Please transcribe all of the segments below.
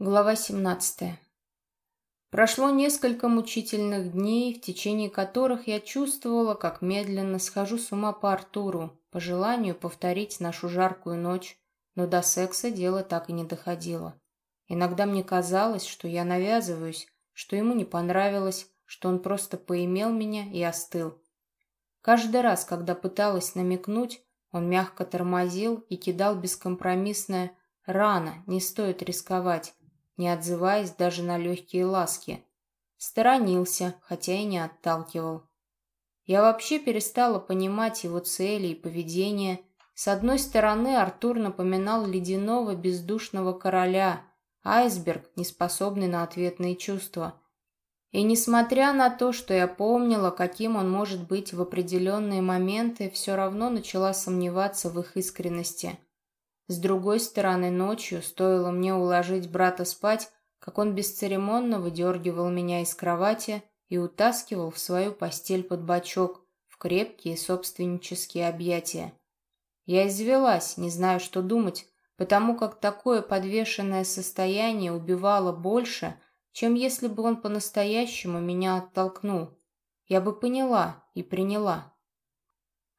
Глава 17. Прошло несколько мучительных дней, в течение которых я чувствовала, как медленно схожу с ума по Артуру, по желанию повторить нашу жаркую ночь, но до секса дело так и не доходило. Иногда мне казалось, что я навязываюсь, что ему не понравилось, что он просто поимел меня и остыл. Каждый раз, когда пыталась намекнуть, он мягко тормозил и кидал бескомпромиссное «рано, не стоит рисковать», не отзываясь даже на легкие ласки. Сторонился, хотя и не отталкивал. Я вообще перестала понимать его цели и поведение. С одной стороны, Артур напоминал ледяного бездушного короля, айсберг, неспособный на ответные чувства. И несмотря на то, что я помнила, каким он может быть в определенные моменты, все равно начала сомневаться в их искренности. С другой стороны, ночью, стоило мне уложить брата спать, как он бесцеремонно выдергивал меня из кровати и утаскивал в свою постель под бочок, в крепкие собственнические объятия. Я извелась, не знаю, что думать, потому как такое подвешенное состояние убивало больше, чем если бы он по-настоящему меня оттолкнул. Я бы поняла и приняла.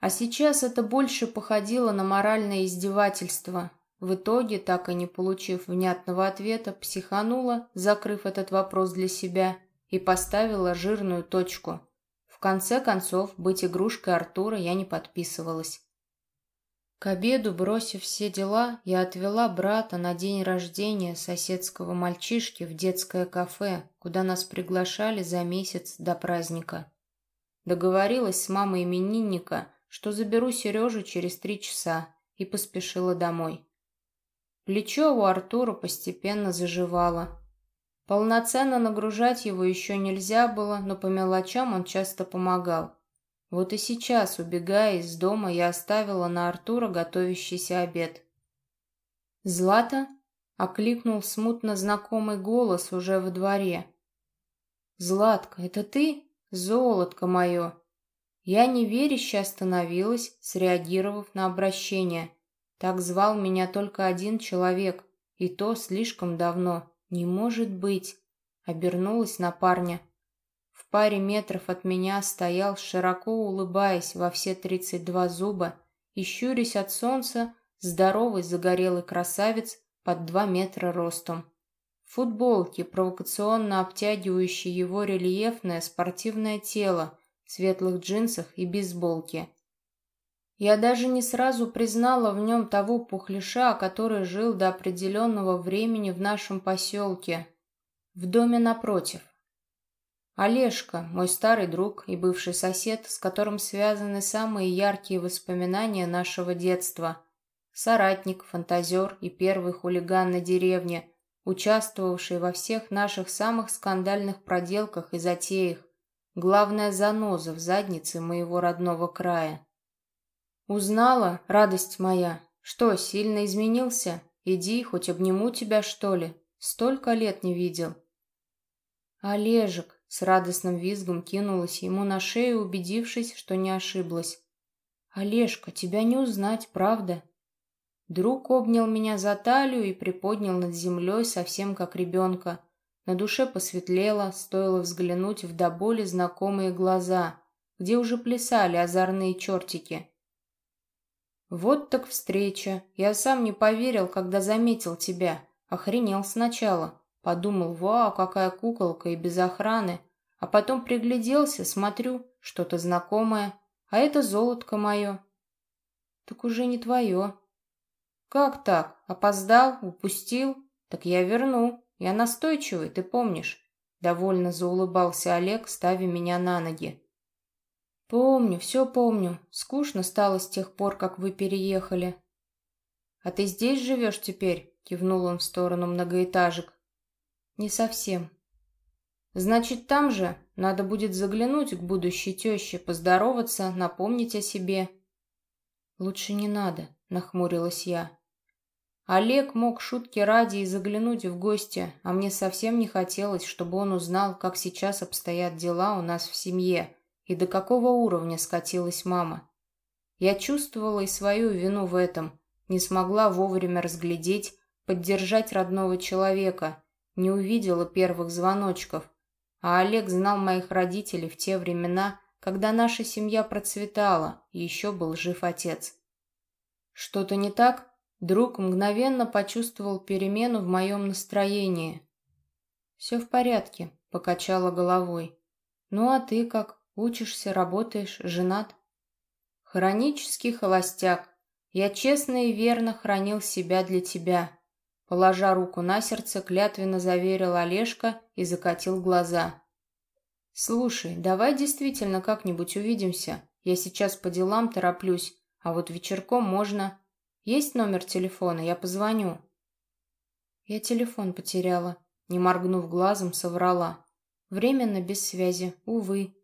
А сейчас это больше походило на моральное издевательство. В итоге, так и не получив внятного ответа, психанула, закрыв этот вопрос для себя, и поставила жирную точку. В конце концов, быть игрушкой Артура я не подписывалась. К обеду, бросив все дела, я отвела брата на день рождения соседского мальчишки в детское кафе, куда нас приглашали за месяц до праздника. Договорилась с мамой именинника, что заберу Сережу через три часа, и поспешила домой. Плечо у Артура постепенно заживало. Полноценно нагружать его еще нельзя было, но по мелочам он часто помогал. Вот и сейчас, убегая из дома, я оставила на Артура готовящийся обед. «Злата?» — окликнул смутно знакомый голос уже во дворе. «Златка, это ты? Золотко мое!» Я неверяще остановилась, среагировав на обращение. Так звал меня только один человек, и то слишком давно. Не может быть. Обернулась на парня. В паре метров от меня стоял, широко улыбаясь во все тридцать два зуба и щурясь от солнца, здоровый загорелый красавец под два метра ростом. В футболке, провокационно обтягивающей его рельефное спортивное тело, светлых джинсах и бейсболке. Я даже не сразу признала в нем того пухляша, который жил до определенного времени в нашем поселке, в доме напротив. Олежка, мой старый друг и бывший сосед, с которым связаны самые яркие воспоминания нашего детства. Соратник, фантазер и первый хулиган на деревне, участвовавший во всех наших самых скандальных проделках и затеях, Главная заноза в заднице моего родного края. Узнала, радость моя, что, сильно изменился? Иди, хоть обниму тебя, что ли. Столько лет не видел. Олежек с радостным визгом кинулась ему на шею, убедившись, что не ошиблась. Олежка, тебя не узнать, правда? Друг обнял меня за талию и приподнял над землей совсем как ребенка. На душе посветлело, стоило взглянуть в до боли знакомые глаза, где уже плясали озорные чертики. Вот так встреча. Я сам не поверил, когда заметил тебя. Охренел сначала. Подумал, вау, какая куколка и без охраны. А потом пригляделся, смотрю, что-то знакомое. А это золотко мое. Так уже не твое. Как так? Опоздал? Упустил? Так я верну. Я настойчивый, ты помнишь?» Довольно заулыбался Олег, ставя меня на ноги. «Помню, все помню. Скучно стало с тех пор, как вы переехали». «А ты здесь живешь теперь?» — кивнул он в сторону многоэтажек. «Не совсем». «Значит, там же надо будет заглянуть к будущей теще, поздороваться, напомнить о себе». «Лучше не надо», — нахмурилась я. Олег мог шутки ради и заглянуть в гости, а мне совсем не хотелось, чтобы он узнал, как сейчас обстоят дела у нас в семье и до какого уровня скатилась мама. Я чувствовала и свою вину в этом, не смогла вовремя разглядеть, поддержать родного человека, не увидела первых звоночков. А Олег знал моих родителей в те времена, когда наша семья процветала, еще был жив отец. Что-то не так? Друг мгновенно почувствовал перемену в моем настроении. «Все в порядке», — покачала головой. «Ну а ты как? Учишься, работаешь, женат?» «Хронический холостяк. Я честно и верно хранил себя для тебя». Положа руку на сердце, клятвенно заверил Олежка и закатил глаза. «Слушай, давай действительно как-нибудь увидимся. Я сейчас по делам тороплюсь, а вот вечерком можно. Есть номер телефона, я позвоню». Я телефон потеряла, не моргнув глазом, соврала. Временно без связи, увы.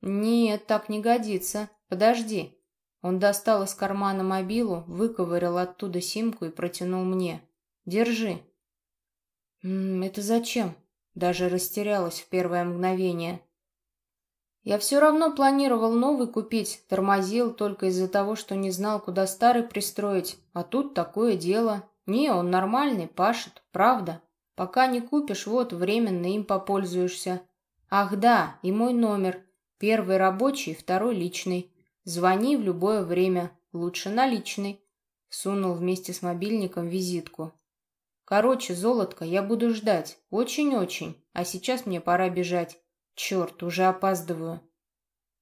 «Нет, так не годится. Подожди». Он достал из кармана мобилу, выковырял оттуда симку и протянул мне. Держи». «М -м, «Это зачем?» Даже растерялась в первое мгновение. Я все равно планировал новый купить, тормозил только из-за того, что не знал, куда старый пристроить. А тут такое дело. Не, он нормальный, пашет, правда. Пока не купишь, вот, временно им попользуешься. Ах да, и мой номер. Первый рабочий, второй личный. Звони в любое время, лучше наличный. Сунул вместе с мобильником визитку. Короче, золотко, я буду ждать. Очень-очень. А сейчас мне пора бежать. Черт, уже опаздываю.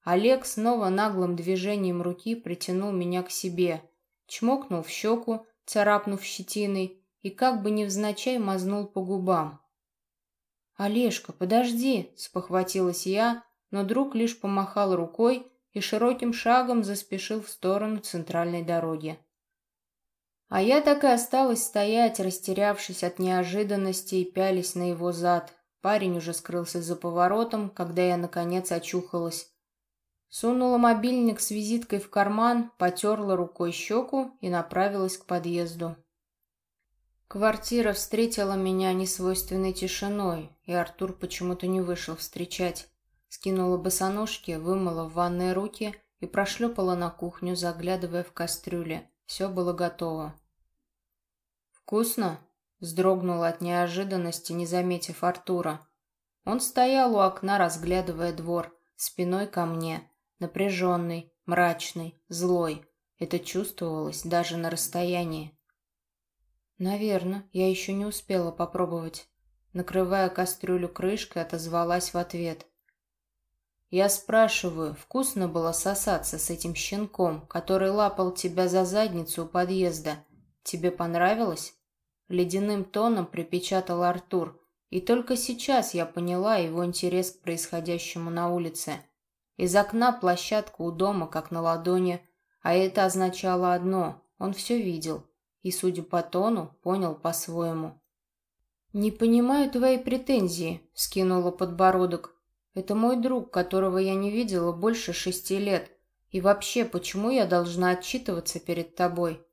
Олег снова наглым движением руки притянул меня к себе. Чмокнул в щеку, царапнув щетиной, и как бы невзначай мазнул по губам. «Олежка, подожди!» — спохватилась я, но друг лишь помахал рукой и широким шагом заспешил в сторону центральной дороги. А я так и осталась стоять, растерявшись от неожиданности и пялись на его зад. Парень уже скрылся за поворотом, когда я, наконец, очухалась. Сунула мобильник с визиткой в карман, потерла рукой щеку и направилась к подъезду. Квартира встретила меня несвойственной тишиной, и Артур почему-то не вышел встречать. Скинула босоножки, вымыла в ванной руки и прошлепала на кухню, заглядывая в кастрюли. Все было готово. «Вкусно?» — вздрогнула от неожиданности, не заметив Артура. Он стоял у окна, разглядывая двор, спиной ко мне, напряженный, мрачный, злой. Это чувствовалось даже на расстоянии. «Наверно, я еще не успела попробовать». Накрывая кастрюлю крышкой, отозвалась в ответ. «Я спрашиваю, вкусно было сосаться с этим щенком, который лапал тебя за задницу у подъезда?» «Тебе понравилось?» Ледяным тоном припечатал Артур, и только сейчас я поняла его интерес к происходящему на улице. Из окна площадка у дома, как на ладони, а это означало одно — он все видел, и, судя по тону, понял по-своему. «Не понимаю твои претензии», — скинула подбородок. «Это мой друг, которого я не видела больше шести лет. И вообще, почему я должна отчитываться перед тобой?»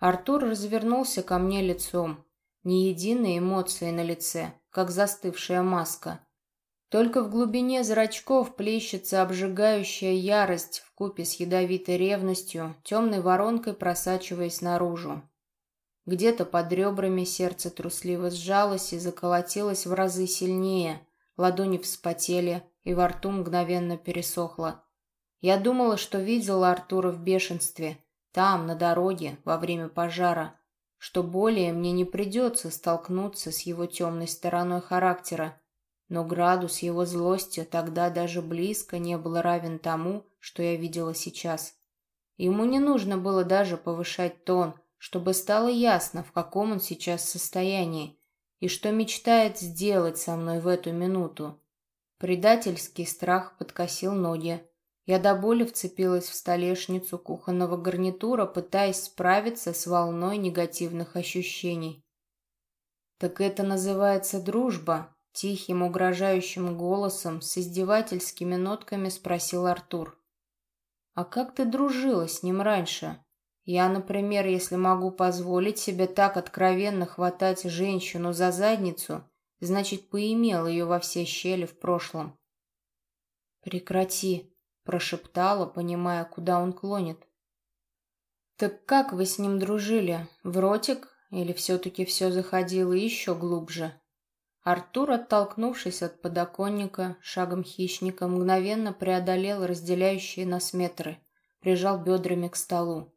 Артур развернулся ко мне лицом. Ни единой эмоции на лице, как застывшая маска. Только в глубине зрачков плещется обжигающая ярость в купе с ядовитой ревностью, темной воронкой просачиваясь наружу. Где-то под ребрами сердце трусливо сжалось и заколотилось в разы сильнее, ладони вспотели, и во рту мгновенно пересохло. Я думала, что видела Артура в бешенстве — там, на дороге, во время пожара, что более мне не придется столкнуться с его темной стороной характера, но градус его злости тогда даже близко не был равен тому, что я видела сейчас. Ему не нужно было даже повышать тон, чтобы стало ясно, в каком он сейчас состоянии и что мечтает сделать со мной в эту минуту. Предательский страх подкосил ноги, я до боли вцепилась в столешницу кухонного гарнитура, пытаясь справиться с волной негативных ощущений. «Так это называется дружба?» — тихим угрожающим голосом с издевательскими нотками спросил Артур. «А как ты дружила с ним раньше? Я, например, если могу позволить себе так откровенно хватать женщину за задницу, значит, поимел ее во все щели в прошлом». «Прекрати», прошептала, понимая, куда он клонит. «Так как вы с ним дружили? В ротик? или все-таки все заходило еще глубже? Артур, оттолкнувшись от подоконника, шагом хищника, мгновенно преодолел разделяющие нас метры, прижал бедрами к столу.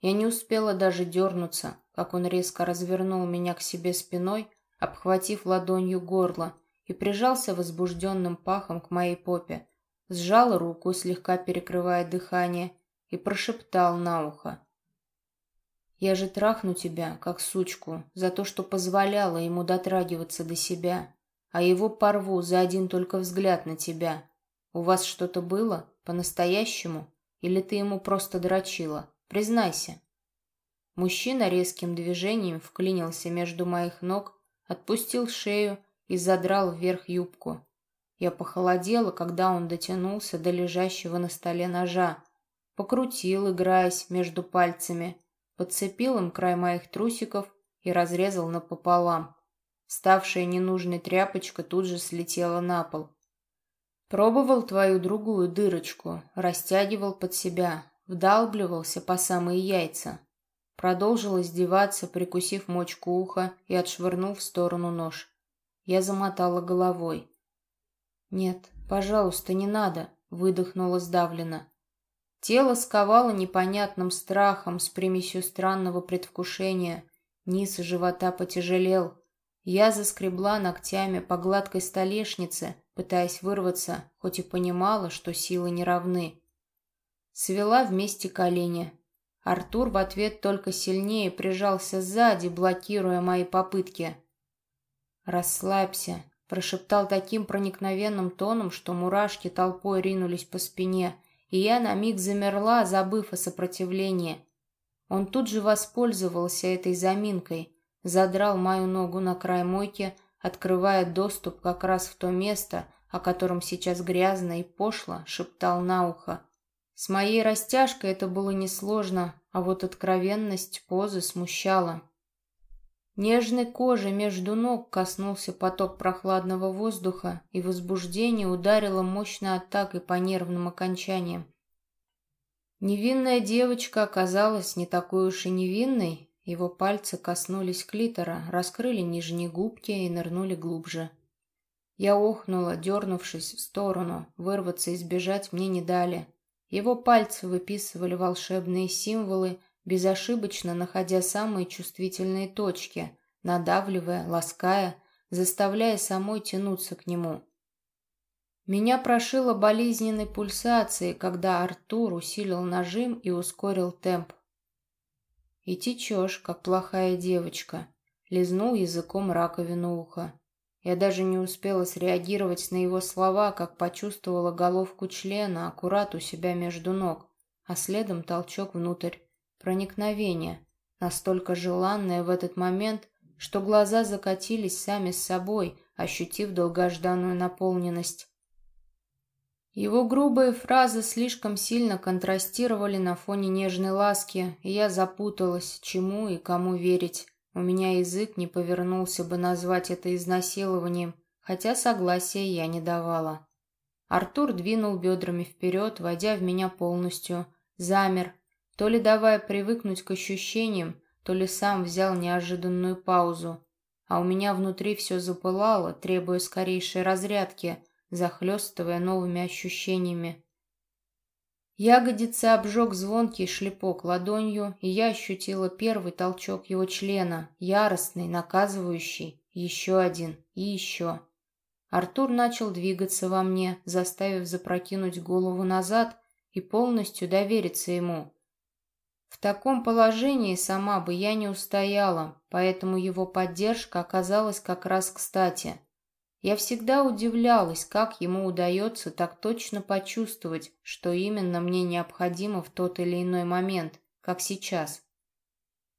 Я не успела даже дернуться, как он резко развернул меня к себе спиной, обхватив ладонью горло, и прижался возбужденным пахом к моей попе, сжал руку, слегка перекрывая дыхание, и прошептал на ухо. «Я же трахну тебя, как сучку, за то, что позволяла ему дотрагиваться до себя, а его порву за один только взгляд на тебя. У вас что-то было? По-настоящему? Или ты ему просто дрочила? Признайся». Мужчина резким движением вклинился между моих ног, отпустил шею и задрал вверх юбку. Я похолодела, когда он дотянулся до лежащего на столе ножа, покрутил, играясь между пальцами, подцепил им край моих трусиков и разрезал напополам. Ставшая ненужной тряпочка тут же слетела на пол. Пробовал твою другую дырочку, растягивал под себя, вдалбливался по самые яйца. Продолжил издеваться, прикусив мочку уха и отшвырнул в сторону нож. Я замотала головой. «Нет, пожалуйста, не надо», — выдохнула сдавленно. Тело сковало непонятным страхом с примесью странного предвкушения. Низ живота потяжелел. Я заскребла ногтями по гладкой столешнице, пытаясь вырваться, хоть и понимала, что силы не равны. Свела вместе колени. Артур в ответ только сильнее прижался сзади, блокируя мои попытки. «Расслабься», — прошептал таким проникновенным тоном, что мурашки толпой ринулись по спине, и я на миг замерла, забыв о сопротивлении. Он тут же воспользовался этой заминкой, задрал мою ногу на край мойки, открывая доступ как раз в то место, о котором сейчас грязно и пошло шептал на ухо. С моей растяжкой это было несложно, а вот откровенность позы смущала. Нежной кожей между ног коснулся поток прохладного воздуха, и возбуждение ударило мощной атакой по нервным окончаниям. Невинная девочка оказалась не такой уж и невинной. Его пальцы коснулись клитора, раскрыли нижние губки и нырнули глубже. Я охнула, дернувшись в сторону, вырваться и сбежать мне не дали. Его пальцы выписывали волшебные символы, безошибочно находя самые чувствительные точки, надавливая, лаская, заставляя самой тянуться к нему. Меня прошило болезненной пульсацией, когда Артур усилил нажим и ускорил темп. «И течешь, как плохая девочка», — лизнул языком раковину уха. Я даже не успела среагировать на его слова, как почувствовала головку члена аккурат у себя между ног, а следом толчок внутрь. Проникновение, настолько желанное в этот момент, что глаза закатились сами с собой, ощутив долгожданную наполненность. Его грубые фразы слишком сильно контрастировали на фоне нежной ласки, и я запуталась, чему и кому верить. У меня язык не повернулся бы назвать это изнасилованием, хотя согласия я не давала. Артур двинул бедрами вперед, войдя в меня полностью, замер, то ли давая привыкнуть к ощущениям, то ли сам взял неожиданную паузу. А у меня внутри все запылало, требуя скорейшей разрядки, захлестывая новыми ощущениями. Ягодица обжег звонкий шлепок ладонью, и я ощутила первый толчок его члена, яростный, наказывающий, еще один и еще. Артур начал двигаться во мне, заставив запрокинуть голову назад и полностью довериться ему. В таком положении сама бы я не устояла, поэтому его поддержка оказалась как раз кстати. Я всегда удивлялась, как ему удается так точно почувствовать, что именно мне необходимо в тот или иной момент, как сейчас.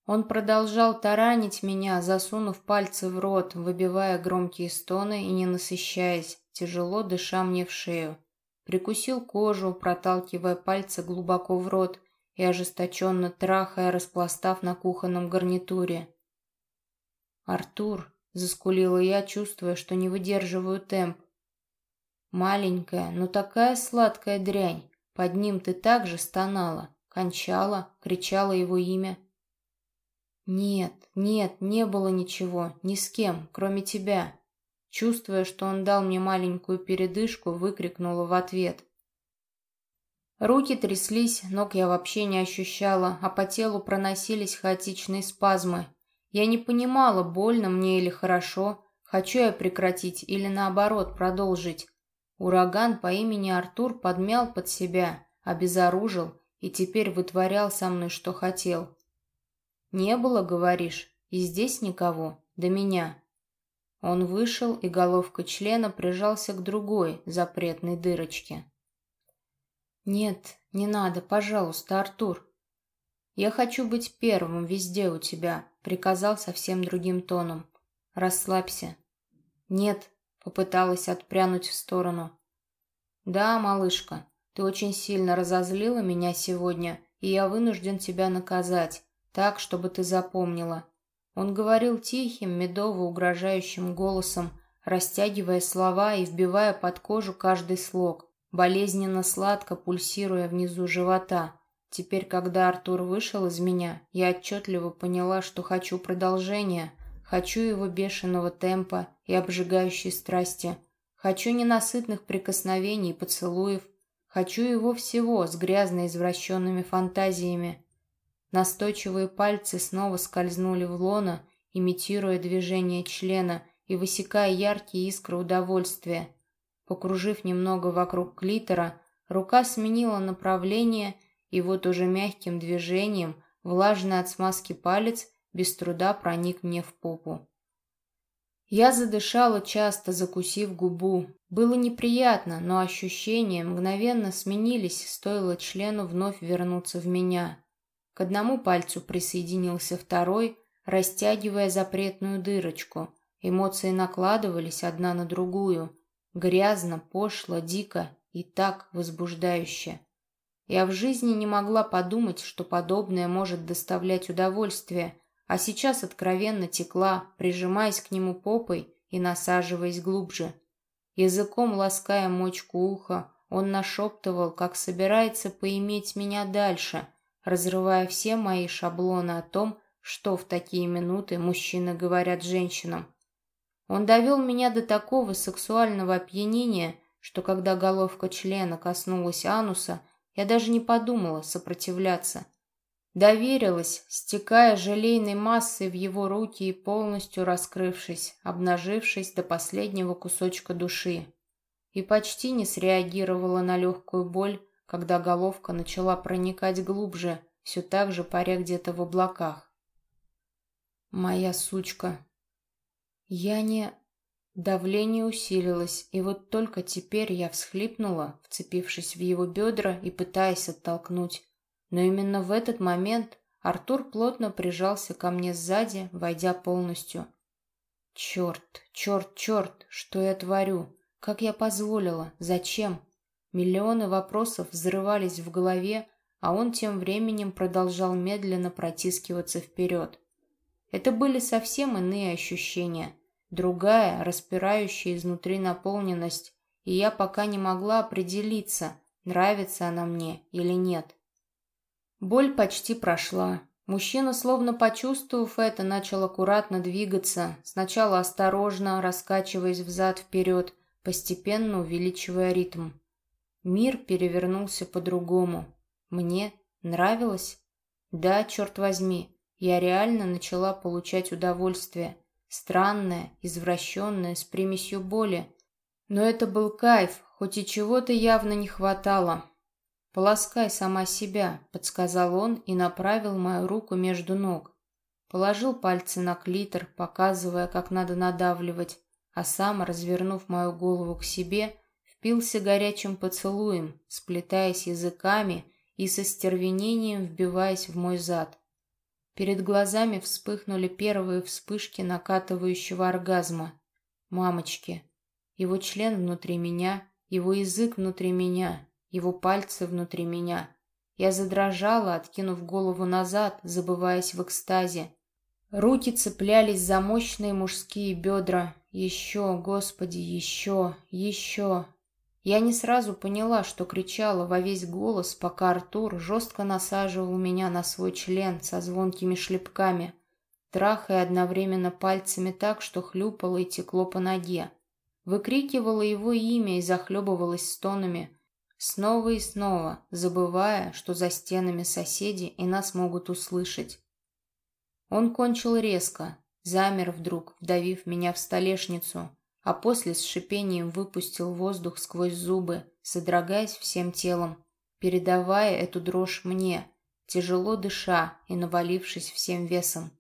Он продолжал таранить меня, засунув пальцы в рот, выбивая громкие стоны и не насыщаясь, тяжело дыша мне в шею. Прикусил кожу, проталкивая пальцы глубоко в рот и ожесточенно трахая, распластав на кухонном гарнитуре. «Артур!» — заскулила я, чувствуя, что не выдерживаю темп. «Маленькая, но такая сладкая дрянь. Под ним ты так же стонала, кончала, кричала его имя». Нет, нет, не было ничего, ни с кем, кроме тебя. Чувствуя, что он дал мне маленькую передышку, выкрикнула в ответ. Руки тряслись, ног я вообще не ощущала, а по телу проносились хаотичные спазмы. Я не понимала, больно мне или хорошо, хочу я прекратить или наоборот продолжить. Ураган по имени Артур подмял под себя, обезоружил и теперь вытворял со мной, что хотел. «Не было, говоришь, и здесь никого, до меня». Он вышел, и головка члена прижался к другой запретной дырочке. «Нет, не надо, пожалуйста, Артур. Я хочу быть первым везде у тебя», — приказал совсем другим тоном. «Расслабься». «Нет», — попыталась отпрянуть в сторону. «Да, малышка, ты очень сильно разозлила меня сегодня, и я вынужден тебя наказать, так, чтобы ты запомнила. Он говорил тихим, медово-угрожающим голосом, растягивая слова и вбивая под кожу каждый слог, болезненно сладко пульсируя внизу живота. Теперь, когда Артур вышел из меня, я отчетливо поняла, что хочу продолжения, хочу его бешеного темпа и обжигающей страсти, хочу ненасытных прикосновений и поцелуев, хочу его всего с грязно извращенными фантазиями, Настойчивые пальцы снова скользнули в лоно, имитируя движение члена и высекая яркие искры удовольствия. Покружив немного вокруг клитора, рука сменила направление, и вот уже мягким движением влажный от смазки палец без труда проник мне в попу. Я задышала часто, закусив губу. Было неприятно, но ощущения мгновенно сменились, стоило члену вновь вернуться в меня. К одному пальцу присоединился второй, растягивая запретную дырочку. Эмоции накладывались одна на другую. Грязно, пошло, дико и так возбуждающе. Я в жизни не могла подумать, что подобное может доставлять удовольствие, а сейчас откровенно текла, прижимаясь к нему попой и насаживаясь глубже. Языком лаская мочку уха, он нашептывал, как собирается поиметь меня дальше — разрывая все мои шаблоны о том, что в такие минуты мужчины говорят женщинам. Он довел меня до такого сексуального опьянения, что когда головка члена коснулась ануса, я даже не подумала сопротивляться. Доверилась, стекая желейной массой в его руки и полностью раскрывшись, обнажившись до последнего кусочка души. И почти не среагировала на легкую боль, когда головка начала проникать глубже, все так же паря где-то в облаках. «Моя сучка!» Я не... Давление усилилось, и вот только теперь я всхлипнула, вцепившись в его бедра и пытаясь оттолкнуть. Но именно в этот момент Артур плотно прижался ко мне сзади, войдя полностью. Черт, черт, черт, что я творю? Как я позволила? Зачем? Миллионы вопросов взрывались в голове, а он тем временем продолжал медленно протискиваться вперед. Это были совсем иные ощущения, другая, распирающая изнутри наполненность, и я пока не могла определиться, нравится она мне или нет. Боль почти прошла. Мужчина, словно почувствовав это, начал аккуратно двигаться, сначала осторожно, раскачиваясь взад-вперед, постепенно увеличивая ритм. Мир перевернулся по-другому. Мне нравилось? Да, черт возьми, я реально начала получать удовольствие. Странное, извращенное, с примесью боли. Но это был кайф, хоть и чего-то явно не хватало. «Полоскай сама себя», — подсказал он и направил мою руку между ног. Положил пальцы на клитор, показывая, как надо надавливать, а сам, развернув мою голову к себе, впился горячим поцелуем, сплетаясь языками и со стервенением вбиваясь в мой зад. Перед глазами вспыхнули первые вспышки накатывающего оргазма. Мамочки. Его член внутри меня, его язык внутри меня, его пальцы внутри меня. Я задрожала, откинув голову назад, забываясь в экстазе. Руки цеплялись за мощные мужские бедра. Еще, Господи, еще, еще. Я не сразу поняла, что кричала во весь голос, пока Артур жестко насаживал меня на свой член со звонкими шлепками. трахая одновременно пальцами так, что хлюпало и текло по ноге. Выкрикивала его имя и захлебывалась стонами, снова и снова, забывая, что за стенами соседи и нас могут услышать. Он кончил резко, замер вдруг, вдавив меня в столешницу, а после с шипением выпустил воздух сквозь зубы, содрогаясь всем телом, передавая эту дрожь мне, тяжело дыша и навалившись всем весом.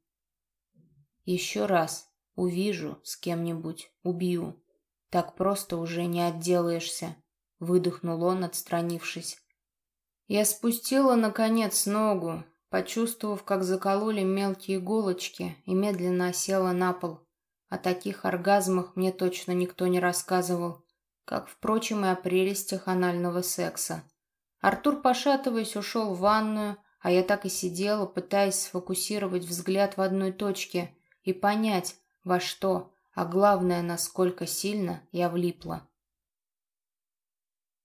Еще раз увижу с кем-нибудь, убью. Так просто уже не отделаешься, выдохнул он, отстранившись. Я спустила, наконец, ногу, почувствовав, как закололи мелкие иголочки, и медленно осела на пол. О таких оргазмах мне точно никто не рассказывал, как, впрочем, и о прелестях анального секса. Артур, пошатываясь, ушел в ванную, а я так и сидела, пытаясь сфокусировать взгляд в одной точке и понять, во что, а главное, насколько сильно я влипла.